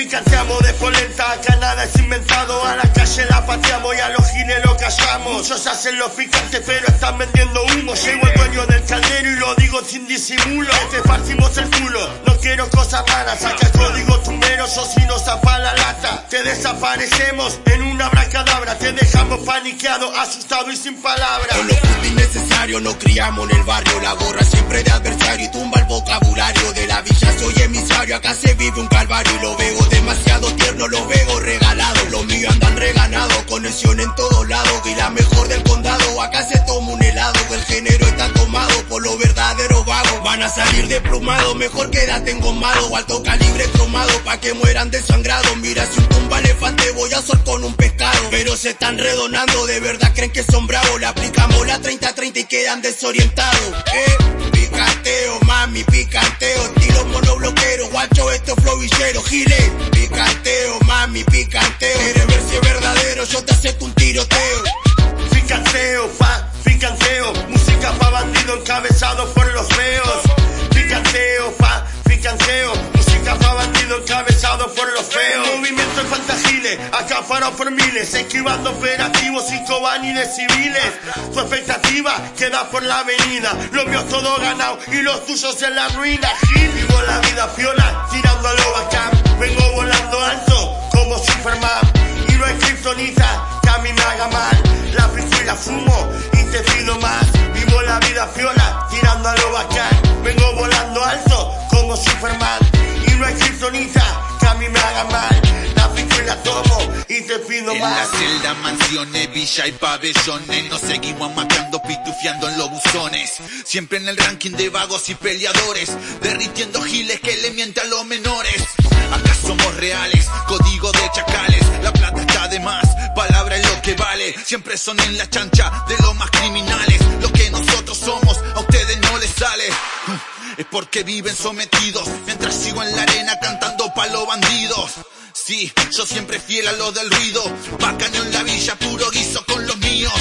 Ficanteamos de polenta, acá nada es inventado. A la calle la pateamos y a los giles lo callamos. Muchos hacen los picantes, pero están vendiendo humo. Llego el dueño del caldero y lo digo sin disimulo. Te partimos el culo, no quiero cosas raras. Saca el código tumbero, yo si nos zapa la lata. Te desaparecemos en una bracadabra. Te dejamos paniqueado, asustado y sin palabras. Con lo justo y necesario nos criamos en el barrio. La gorra siempre de adversario y tumba el vocabulario de la villa. Soy emisario, acá se vive un calvario y lo veo demasiado tierno, lo veo regalado. Los míos andan reganados, conexión en todos lados. Y la mejor del condado, acá se toma un helado. El género está tomado por los verdaderos vagos. Van a salir desplumados, mejor quédate engomado. Alto calibre cromado, pa' que mueran desangrados. Mira si un tumba elefante voy a sol con un pescado. Pero se están redonando, de verdad creen que son bravos. Le aplicamos la 30-30 y quedan desorientados. Eh, guacho, esto flow villero. Gile, picanteo, mami, picanteo. Quieres ver si es verdadero, yo te acepto acaparado por miles, esquivando operativos y de civiles. Tu expectativa queda por la avenida, lo mío todo ganado y los tuyos en la ruina. Vivo la vida piola, tirando a lo bacán, vengo volando alto como Superman. Y no hay kriptonita que a mí me haga mal. La piso y la fumo y te pido más. Vivo la vida fiola, tirando a lo bacán. Vengo volando alto como Superman. Y no hay kriptonita que a mí me haga mal. Y te pido En la celda, mansiones, villa y pabellones Nos seguimos matando, pitufiando en los buzones. Siempre en el ranking de vagos y peleadores Derritiendo giles que le mienten a los menores. Acá somos reales, código de chacales La plata está de más, palabra es lo que vale. Siempre son en la chancha de los más criminales Lo que nosotros somos, a ustedes no les sale. Es porque viven sometidos Mientras sigo en la arena cantando pa' los bandidos yo siempre fiel a lo del ruido. Bacano en la villa, puro guiso con los míos.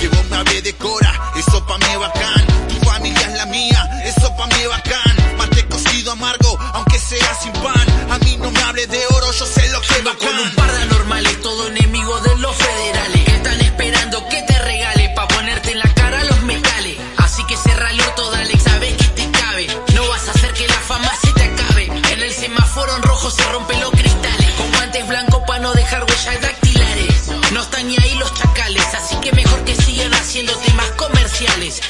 Que vos me hablé de Cora, eso pa' mí bacán. Tu familia es la mía, eso pa' mí bacán. Mate cocido amargo, aunque sea sin pan. A mí no me hable de oro, yo sé lo que va Con un par de anormales, todo enemigo de los federales. dactilares. No están ni ahí los chacales, así que mejor que sigan haciendo temas comerciales.